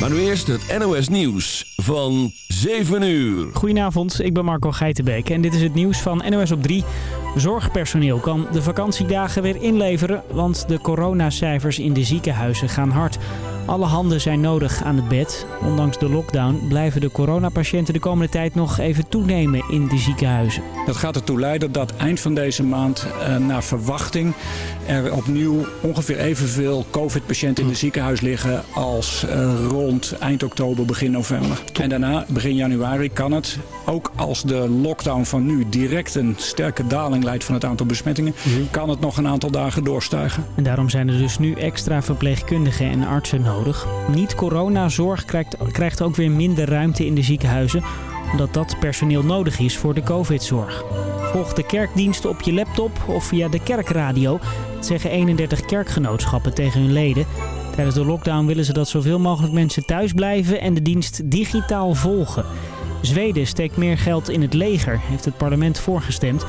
Maar nu eerst het NOS Nieuws van 7 uur. Goedenavond, ik ben Marco Geitenbeek en dit is het nieuws van NOS op 3. Zorgpersoneel kan de vakantiedagen weer inleveren, want de coronacijfers in de ziekenhuizen gaan hard. Alle handen zijn nodig aan het bed. Ondanks de lockdown blijven de coronapatiënten de komende tijd nog even toenemen in de ziekenhuizen. Dat gaat ertoe leiden dat eind van deze maand eh, naar verwachting er opnieuw ongeveer evenveel covid-patiënten in het ziekenhuis liggen als eh, rond eind oktober, begin november. En daarna, begin januari, kan het, ook als de lockdown van nu direct een sterke daling leidt van het aantal besmettingen, kan het nog een aantal dagen doorstijgen. En daarom zijn er dus nu extra verpleegkundigen en artsen Niet-coronazorg krijgt, krijgt ook weer minder ruimte in de ziekenhuizen, omdat dat personeel nodig is voor de covid-zorg. Volg de kerkdiensten op je laptop of via de kerkradio. Dat zeggen 31 kerkgenootschappen tegen hun leden. Tijdens de lockdown willen ze dat zoveel mogelijk mensen thuis blijven en de dienst digitaal volgen. Zweden steekt meer geld in het leger, heeft het parlement voorgestemd.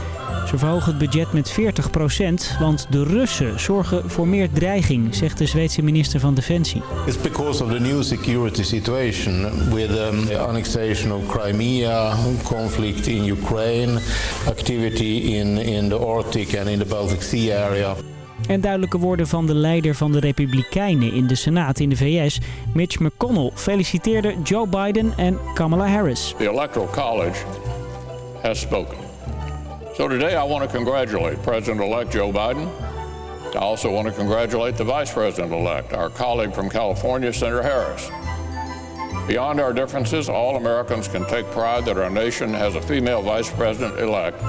Ze verhogen het budget met 40%, want de Russen zorgen voor meer dreiging, zegt de Zweedse minister van Defensie. It's because of the new security situation with um, the annexation of Crimea, conflict in Ukraine, activity in, in the Arctic and in the Baltic Sea area. En duidelijke woorden van de leider van de Republikeinen in de Senaat in de VS, Mitch McConnell, feliciteerde Joe Biden en Kamala Harris. The Electoral College has spoken. So today I want to congratulate President-elect Joe Biden. I also want to congratulate the Vice President-elect, our colleague from California, Senator Harris. Beyond our differences, all Americans can take pride that our nation has a female Vice President-elect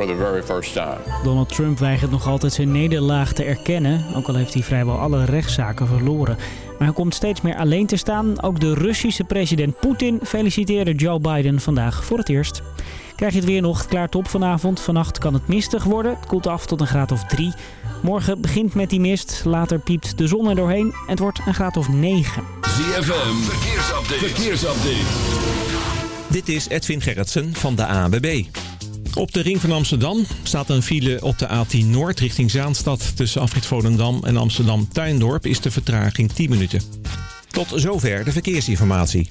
for the very first time. Donald Trump weigert nog altijd zijn nederlaag te erkennen, ook al heeft hij vrijwel alle rechtszaken verloren. Maar hij komt steeds meer alleen te staan. Ook de Russische president Poetin feliciteerde Joe Biden vandaag voor het eerst. Krijg je het weer nog, het klaart op vanavond. Vannacht kan het mistig worden, het koelt af tot een graad of 3. Morgen begint met die mist, later piept de zon er doorheen en het wordt een graad of 9. ZFM, verkeersupdate. verkeersupdate. Dit is Edwin Gerritsen van de ANWB. Op de ring van Amsterdam staat een file op de A10 Noord richting Zaanstad. Tussen Afrit Volendam en Amsterdam-Tuindorp is de vertraging 10 minuten. Tot zover de verkeersinformatie.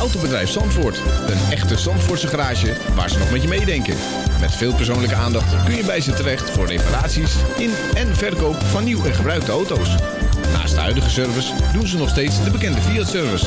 Autobedrijf Zandvoort. Een echte Zandvoortse garage waar ze nog met je meedenken. Met veel persoonlijke aandacht kun je bij ze terecht voor reparaties in en verkoop van nieuw en gebruikte auto's. Naast de huidige service doen ze nog steeds de bekende Fiat-service.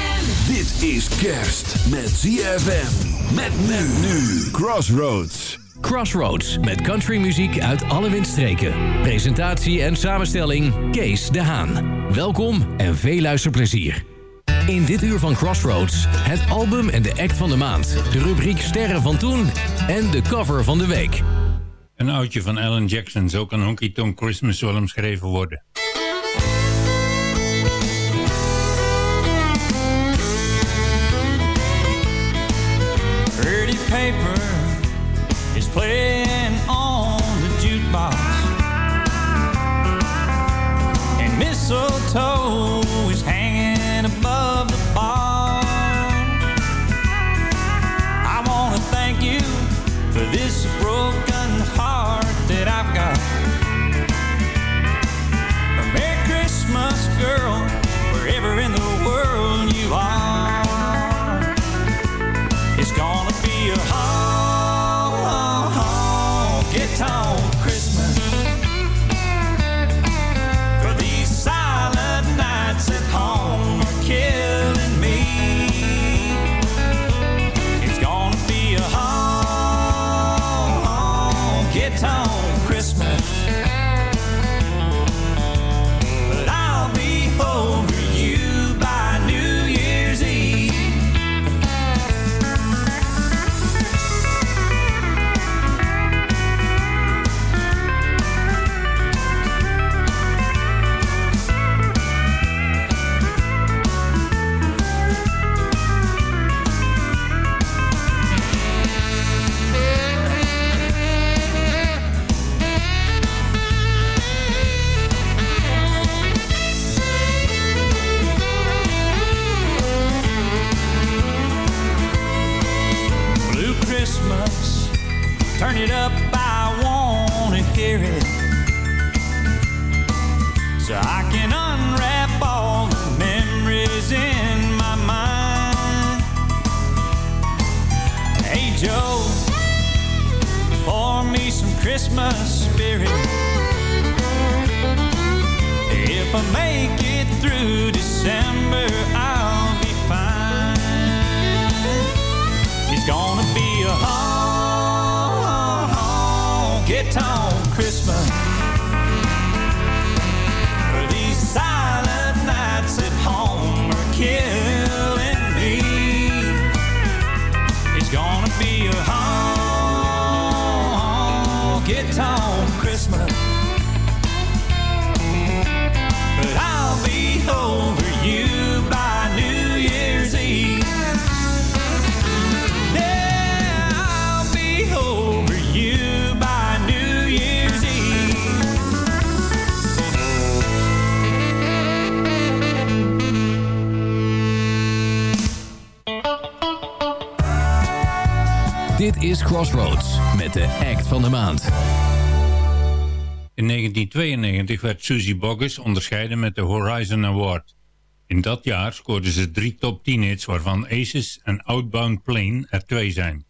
Dit is kerst met ZFM. Met men nu. Crossroads. Crossroads met countrymuziek uit alle windstreken. Presentatie en samenstelling Kees de Haan. Welkom en veel luisterplezier. In dit uur van Crossroads het album en de act van de maand. De rubriek Sterren van Toen en de cover van de week. Een oudje van Alan Jackson, zo kan Honky Tonk Christmas wel omschreven worden. van de maand. In 1992 werd Susie Bogus onderscheiden met de Horizon Award. In dat jaar scoorden ze drie top 10 hits waarvan Aces en Outbound Plane er twee zijn.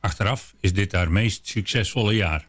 Achteraf is dit haar meest succesvolle jaar.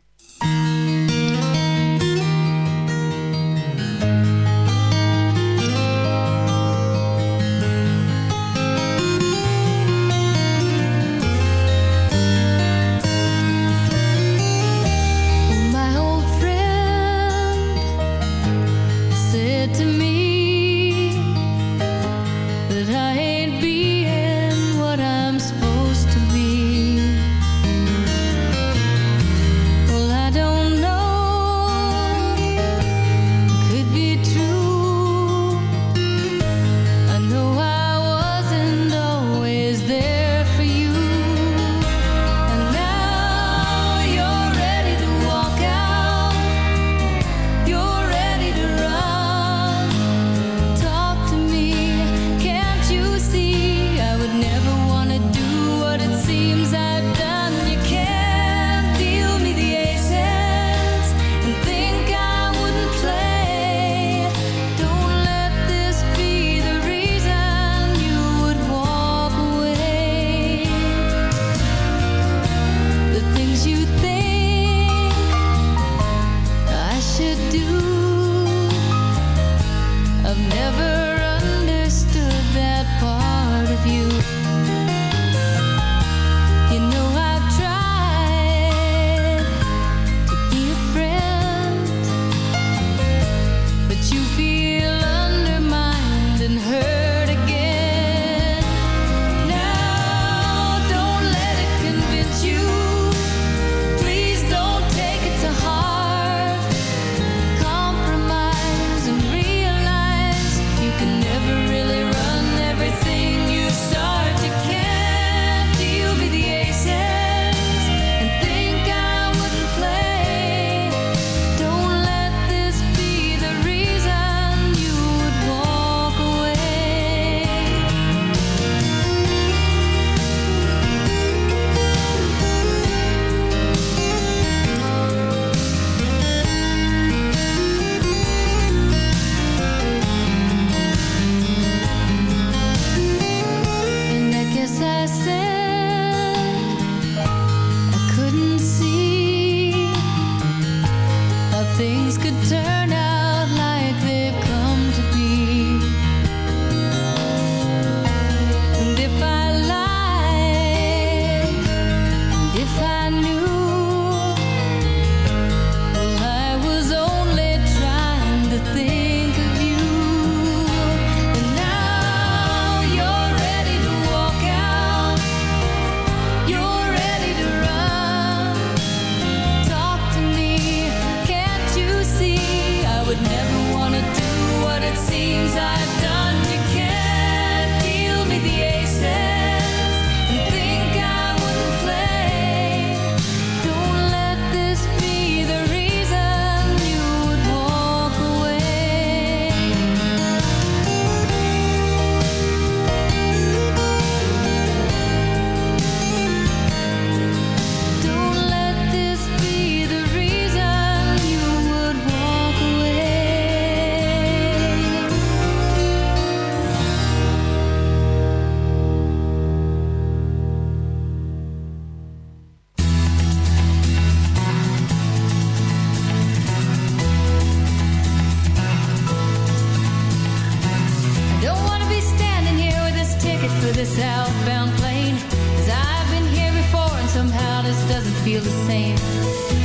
This outbound plane. Cause I've been here before and somehow this doesn't feel the same.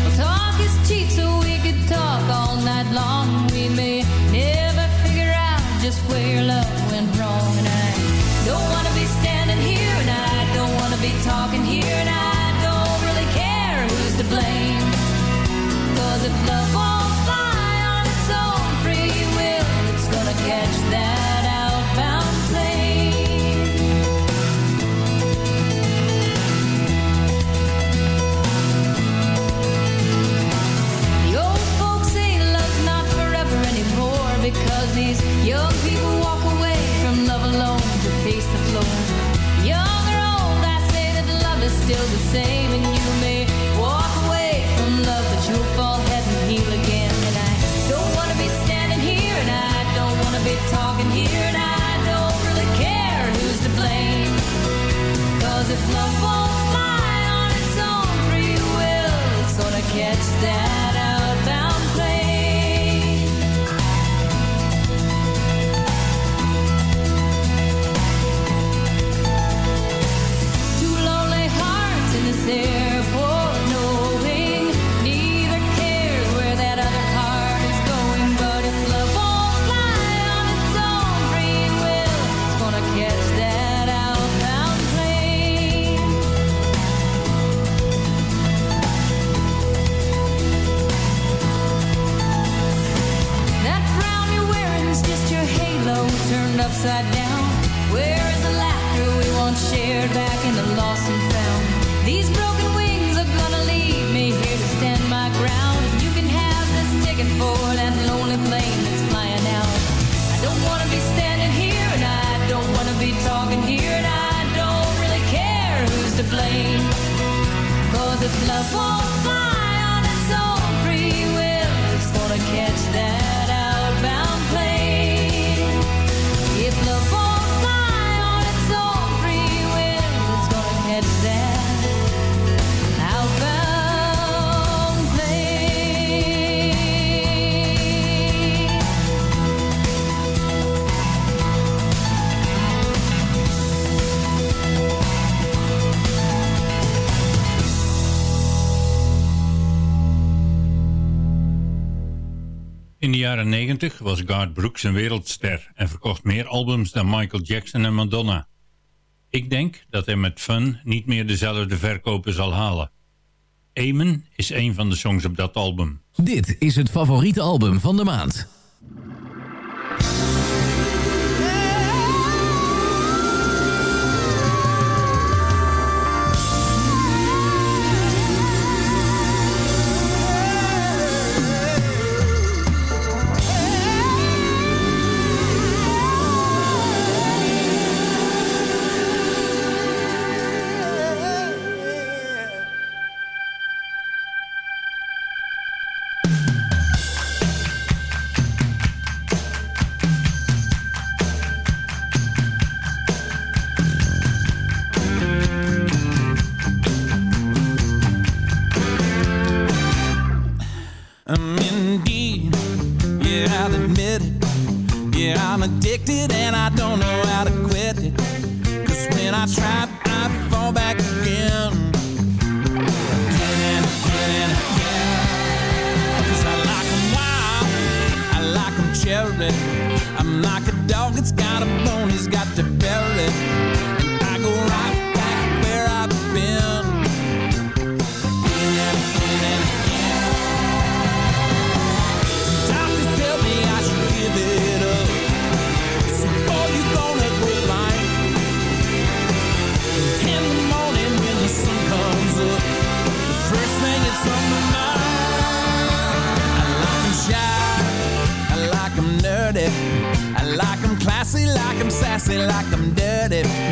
Well, talk is cheap, so we could talk all night long. We may never figure out just where love went wrong. And I don't wanna be standing here, and I don't wanna be talking still the same, and you may walk away from love, but you'll fall head and heel again. And I don't wanna be standing here, and I don't wanna be talking here, and I don't really care who's to blame. Cause if love won't fly on its own free will, it's gonna catch that upside down. Where is the laughter we once shared back in the lost and found? These broken wings are gonna leave me here to stand my ground. And you can have this ticket for that lonely plane that's flying out. I don't wanna be standing here, and I don't wanna be talking here, and I don't really care who's to blame. Cause if love won't fly on its own free will, it's gonna catch that In de jaren 90 was Garth Brooks een wereldster en verkocht meer albums dan Michael Jackson en Madonna. Ik denk dat hij met Fun niet meer dezelfde verkopen zal halen. Amen is een van de songs op dat album. Dit is het favoriete album van de maand. I'm like a dog that's got a bone, he's got to pussy like I'm dirty.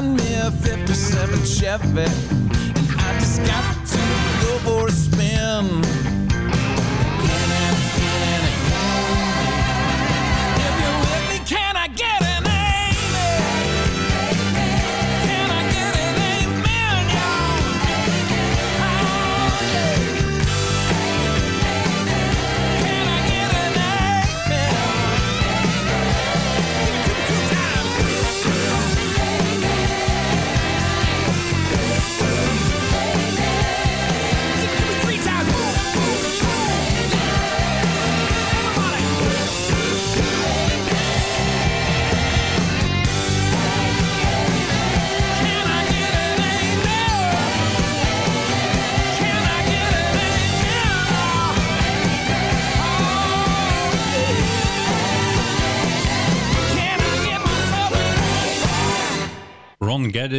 Driving me a 57 Chevy. And I just got to go for a spin.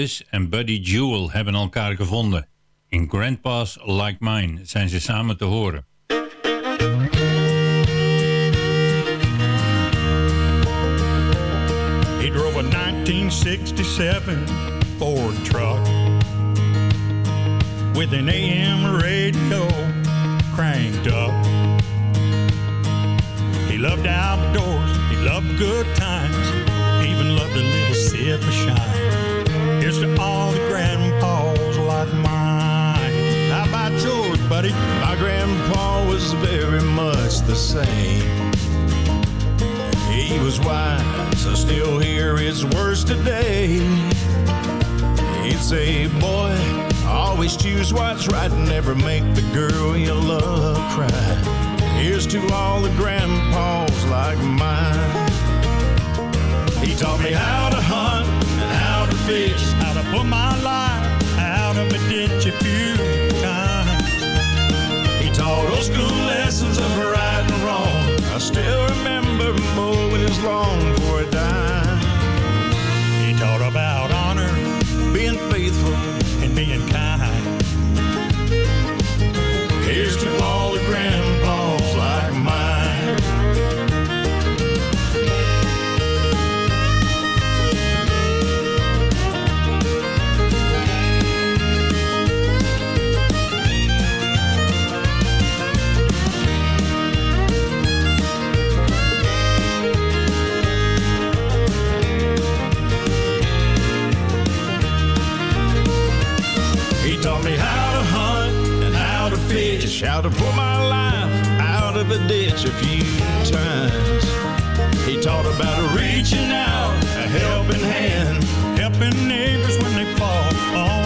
En Buddy Jewell hebben elkaar gevonden. In Grandpa's Like Mine zijn ze samen te horen. He drove a 1967 Ford truck with an AM radio cranked up. He loved outdoors, he loved good times, even loved a little sip of shine. To all the grandpas like mine. How about yours, buddy? My grandpa was very much the same. He was wise, I still hear his words today. He'd say, boy, always choose what's right and never make the girl you love cry. Here's to all the grandpas like mine. He taught me how to hunt How to put my life out of a ditch a few times. He taught old school lessons of right and wrong. I still remember mowing his lawn for a dime. He taught about about reaching out, a helping hand, helping neighbors when they fall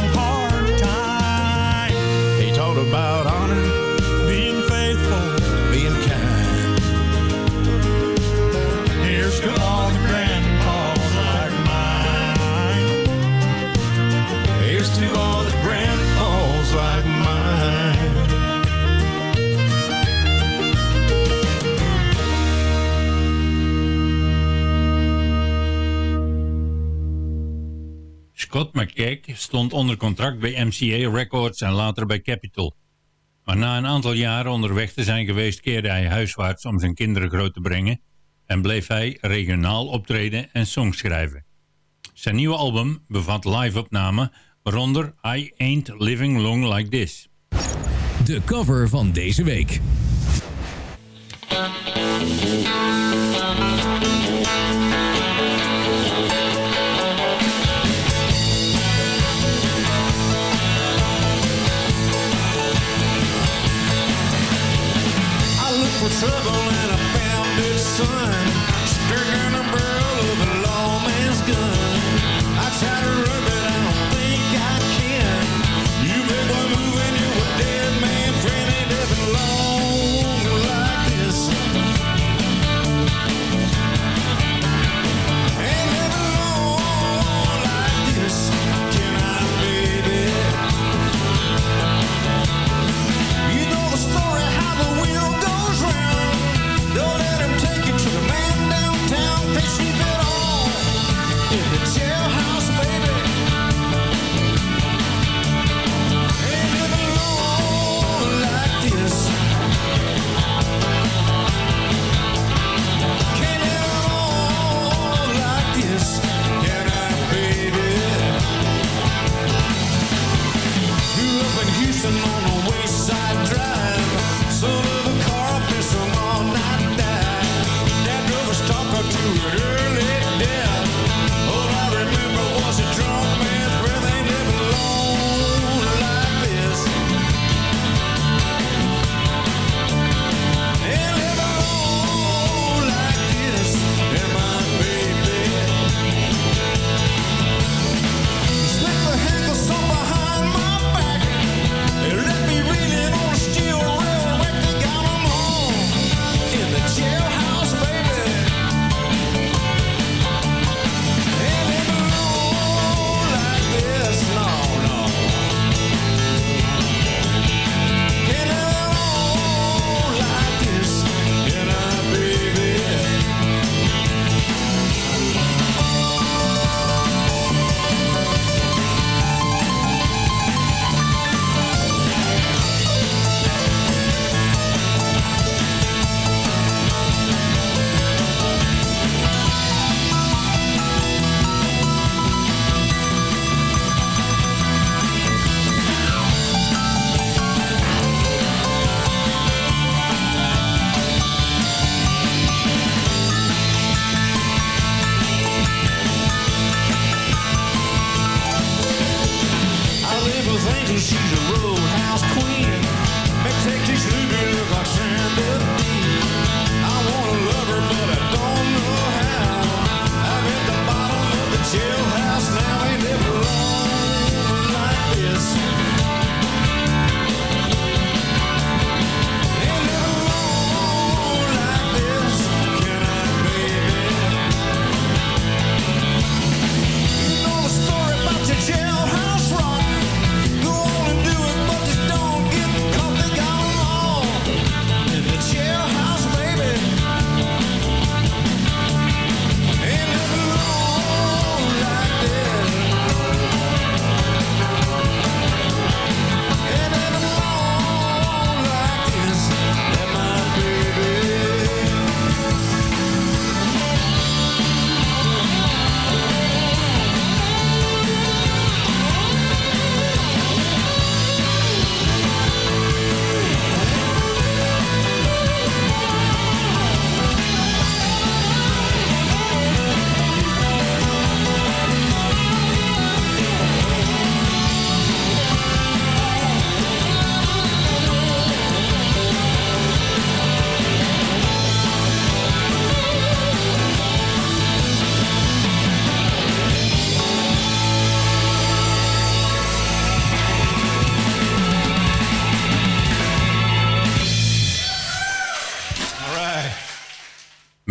Scott McKeck stond onder contract bij MCA Records en later bij Capitol. Maar na een aantal jaren onderweg te zijn geweest keerde hij huiswaarts om zijn kinderen groot te brengen en bleef hij regionaal optreden en songs schrijven. Zijn nieuwe album bevat live-opnamen, waaronder I Ain't Living Long Like This. De cover van deze week. Trouble and I found it, son.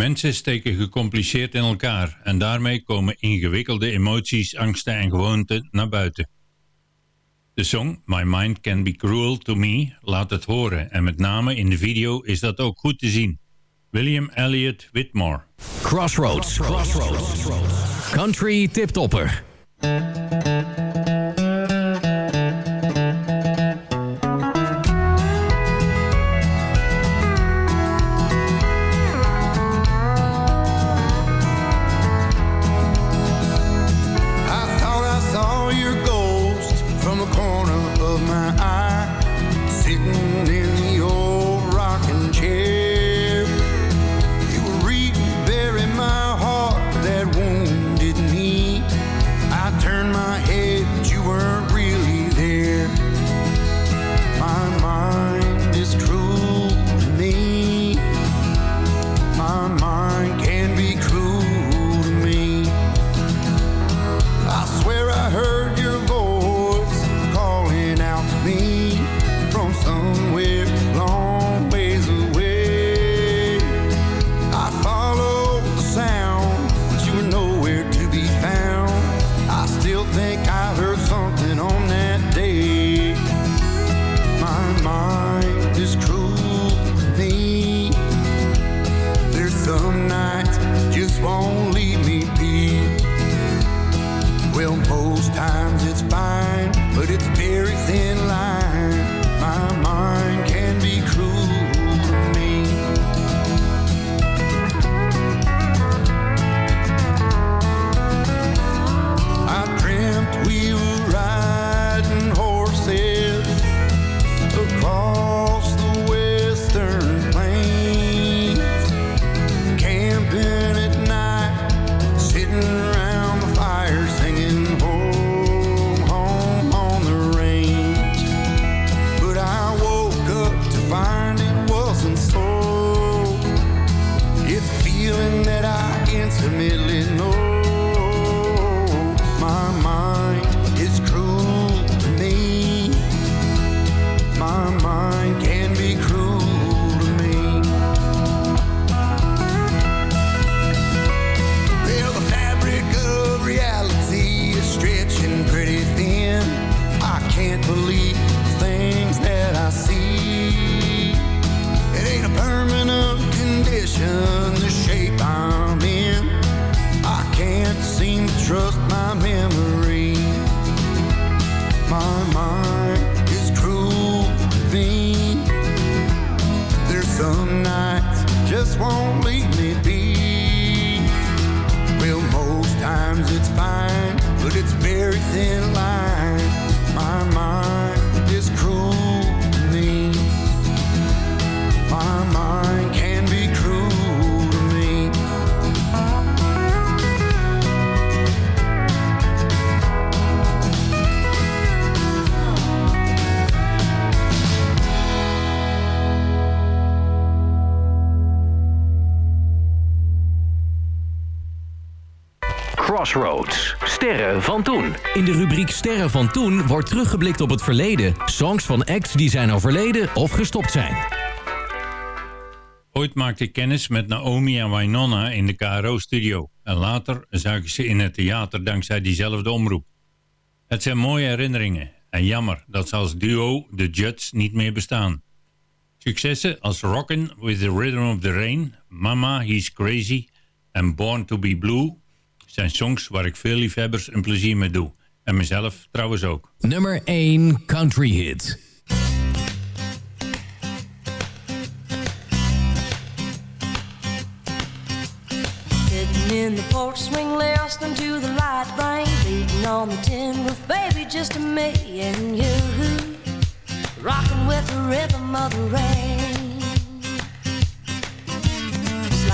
Mensen steken gecompliceerd in elkaar en daarmee komen ingewikkelde emoties, angsten en gewoonten naar buiten. De song My Mind Can Be Cruel To Me laat het horen en met name in de video is dat ook goed te zien. William Elliott Whitmore. Crossroads. Crossroads. Country tiptopper. Crossroads. Sterren van toen. In de rubriek Sterren van toen wordt teruggeblikt op het verleden. Songs van acts die zijn overleden of gestopt zijn. Ooit maakte ik kennis met Naomi en Wynonna in de KRO-studio. En later zag ik ze in het theater dankzij diezelfde omroep. Het zijn mooie herinneringen. En jammer dat ze als duo de Judds niet meer bestaan. Successen als Rockin' with the Rhythm of the Rain, Mama, He's Crazy en Born to be Blue zijn songs waar ik veel liefhebbers een plezier mee doe. En mezelf trouwens ook. Nummer 1 Country Hit. Sitting in the porch swing listening to the light rain beating on the tin roof, baby, just me and you. Rocking with the rhythm of the rain.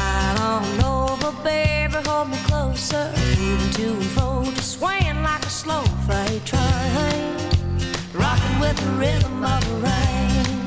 Slide on over, baby, hold me closer. Moving to and fro, just swaying like a slow freight train. Rocking with the rhythm of the rain.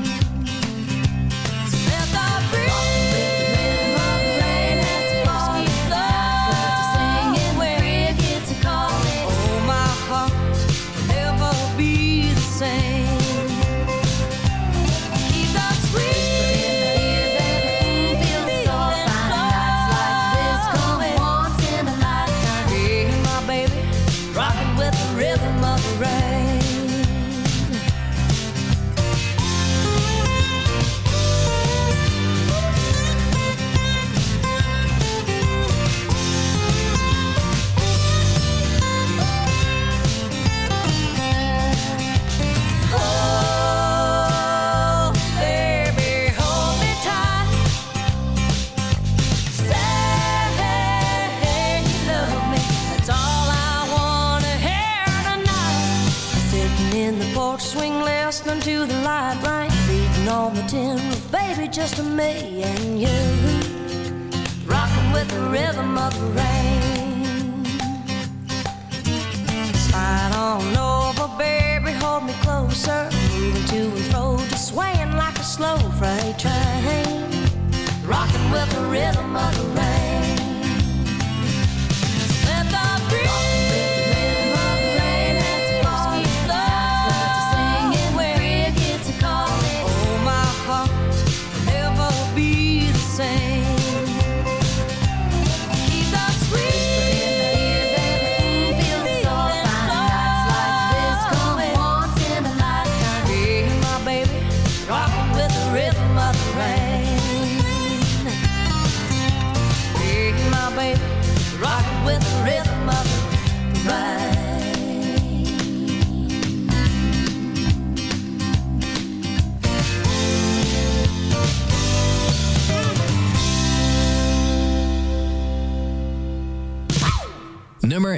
Just me and you, rocking with the rhythm of the rain.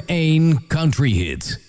1 Country Hit.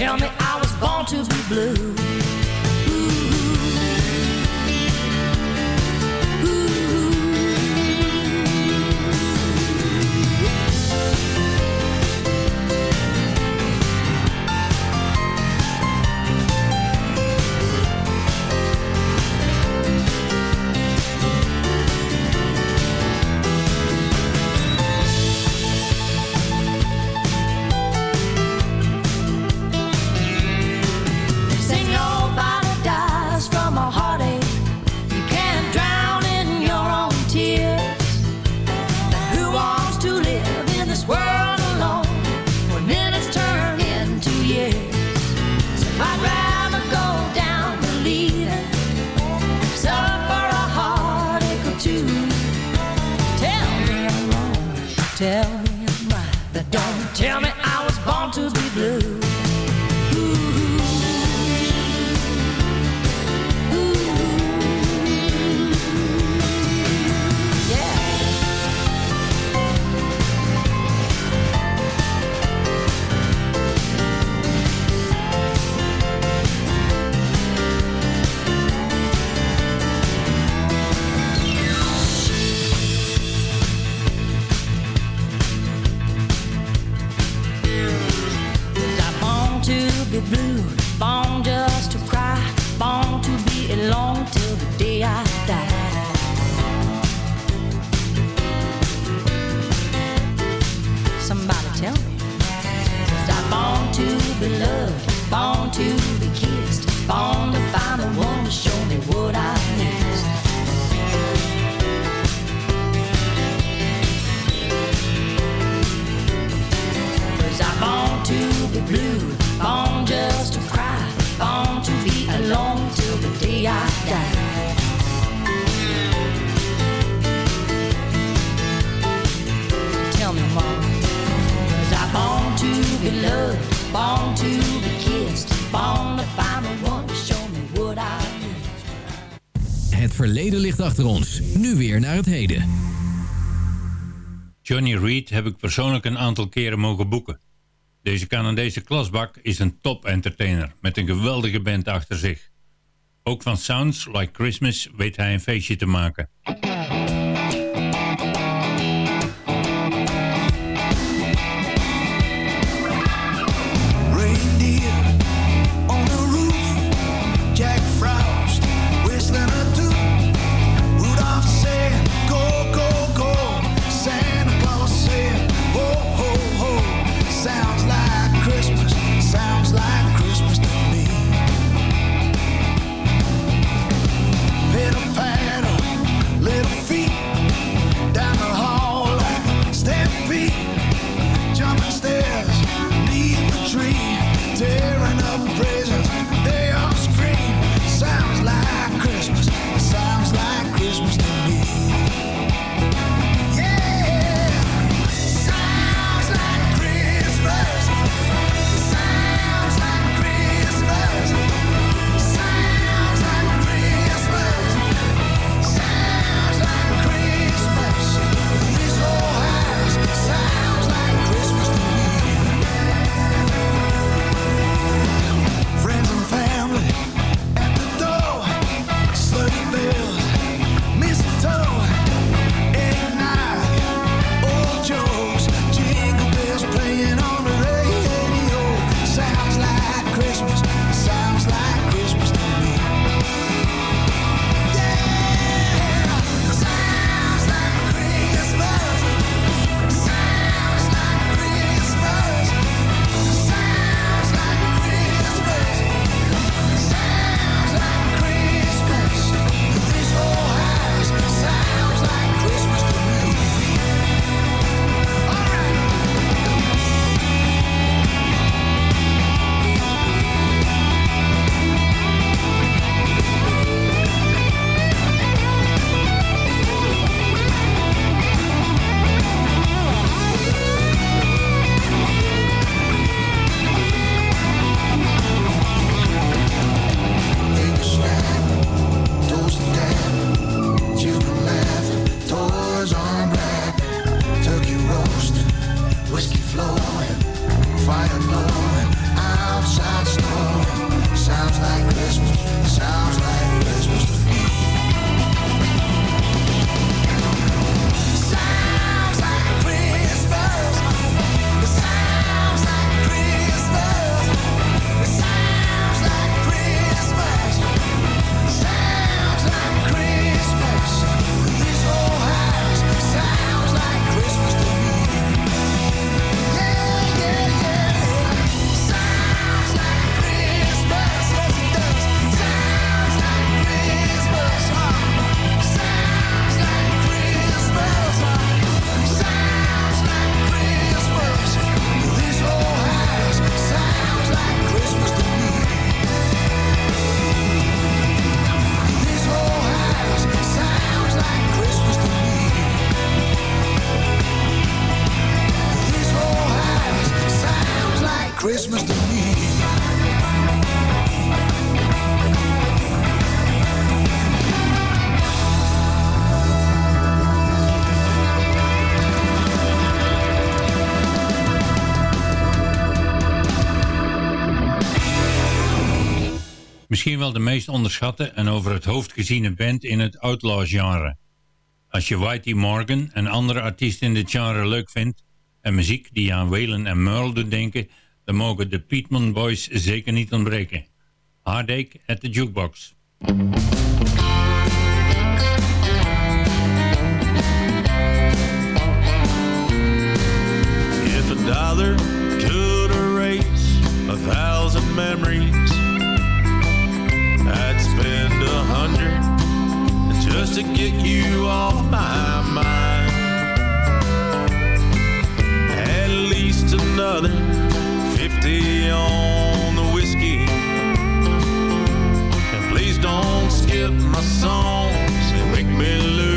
Tell me I was born to be blue. Hotel. to what I need. Het verleden ligt achter ons, nu weer naar het heden. Johnny Reed heb ik persoonlijk een aantal keren mogen boeken. Deze Canadese klasbak is een top-entertainer met een geweldige band achter zich. Ook van Sounds Like Christmas weet hij een feestje te maken. misschien wel de meest onderschatte en over het hoofd geziene band in het outlaw-genre. Als je Whitey Morgan en andere artiesten in dit genre leuk vindt en muziek die aan Waylon en Merle doet denken, dan mogen de Piedmont Boys zeker niet ontbreken. Heartache at the Jukebox. If a dollar could erase a thousand memories just to get you off my mind. At least another 50 on the whiskey. And please don't skip my songs and make me lose.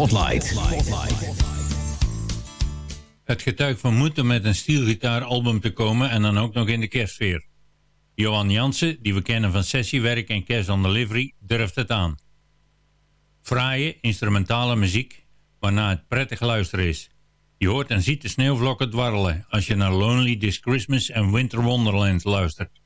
Spotlight. Het getuigt van moed om met een stielgitaaralbum te komen en dan ook nog in de kerstsfeer. Johan Jansen, die we kennen van sessiewerk en Cash on Delivery, durft het aan. Fraaie, instrumentale muziek, waarna het prettig luisteren is. Je hoort en ziet de sneeuwvlokken dwarrelen als je naar Lonely This Christmas en Winter Wonderland luistert.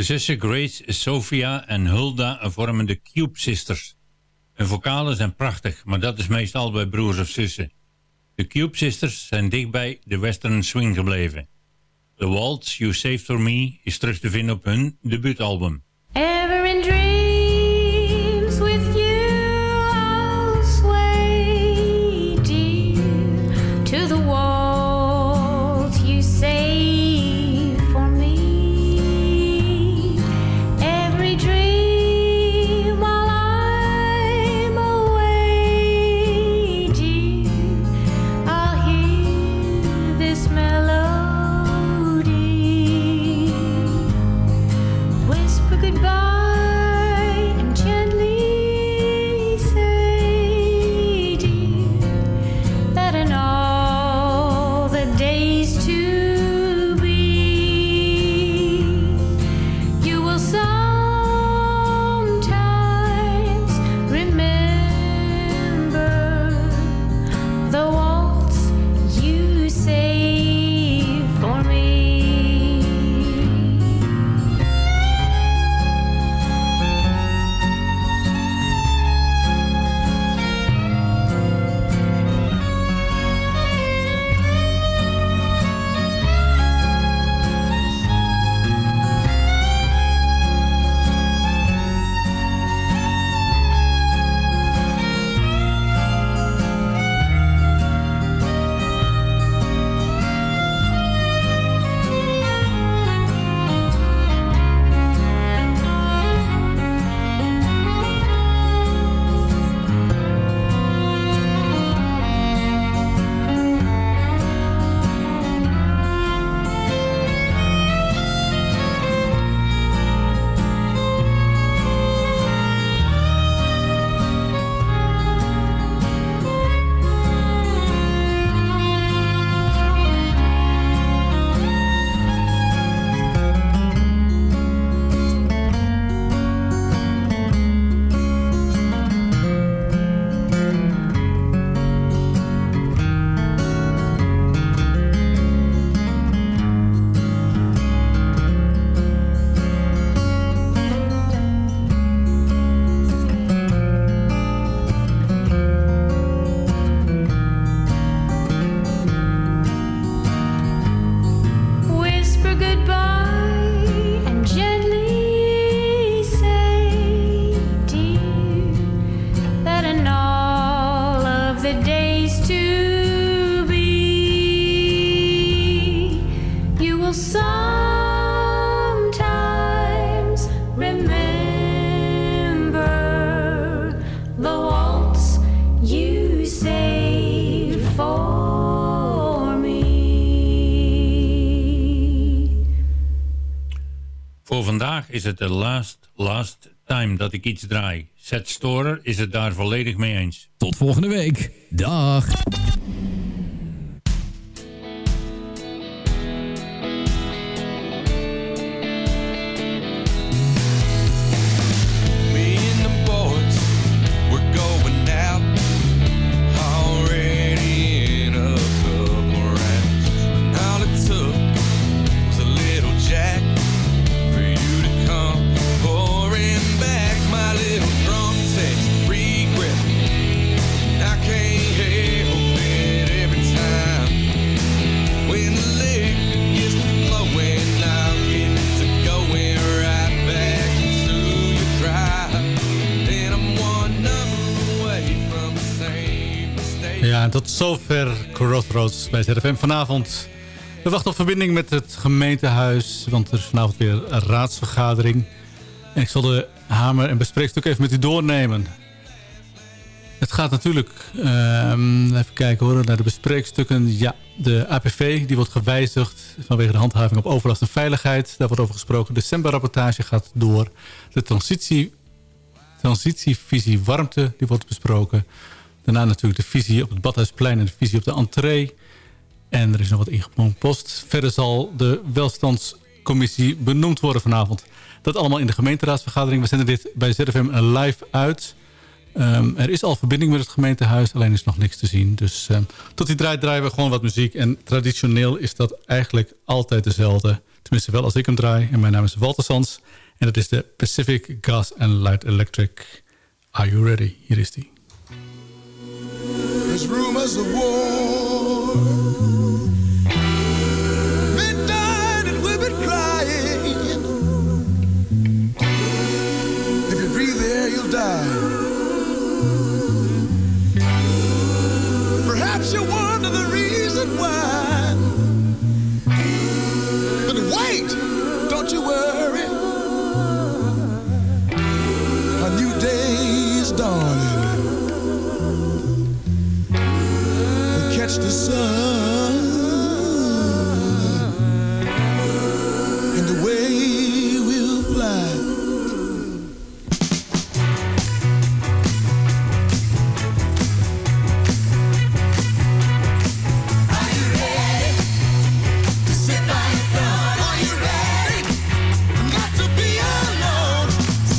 De zussen Grace, Sophia en Hulda vormen de Cube Sisters. Hun vocalen zijn prachtig, maar dat is meestal bij broers of zussen. De Cube Sisters zijn dichtbij de western swing gebleven. The Waltz You Saved For Me is terug te vinden op hun debuutalbum. Ever in dreams to the waltz het de last, last time dat ik iets draai. Seth Storer is het daar volledig mee eens. Tot volgende week. Dag. Crossroads bij ZFM vanavond. We wachten op verbinding met het gemeentehuis, want er is vanavond weer een raadsvergadering. En ik zal de hamer en bespreekstuk even met u doornemen. Het gaat natuurlijk, ehm, even kijken hoor, naar de bespreekstukken. Ja, de APV die wordt gewijzigd vanwege de handhaving op overlast en veiligheid. Daar wordt over gesproken. De decemberrapportage gaat door. De transitie, transitievisie warmte die wordt besproken. Daarna natuurlijk de visie op het Badhuisplein en de visie op de entree. En er is nog wat ingepompt post. Verder zal de welstandscommissie benoemd worden vanavond. Dat allemaal in de gemeenteraadsvergadering. We zenden dit bij ZFM live uit. Ehm, er is al verbinding met het gemeentehuis, alleen is nog niks te zien. Dus ehm, tot die draait draaien we gewoon wat muziek. En traditioneel is dat eigenlijk altijd dezelfde. Tenminste wel als ik hem draai. En mijn naam is Walter Sans. En dat is de Pacific Gas and Light Electric. Are you ready? Hier is die. darling, catch the sun.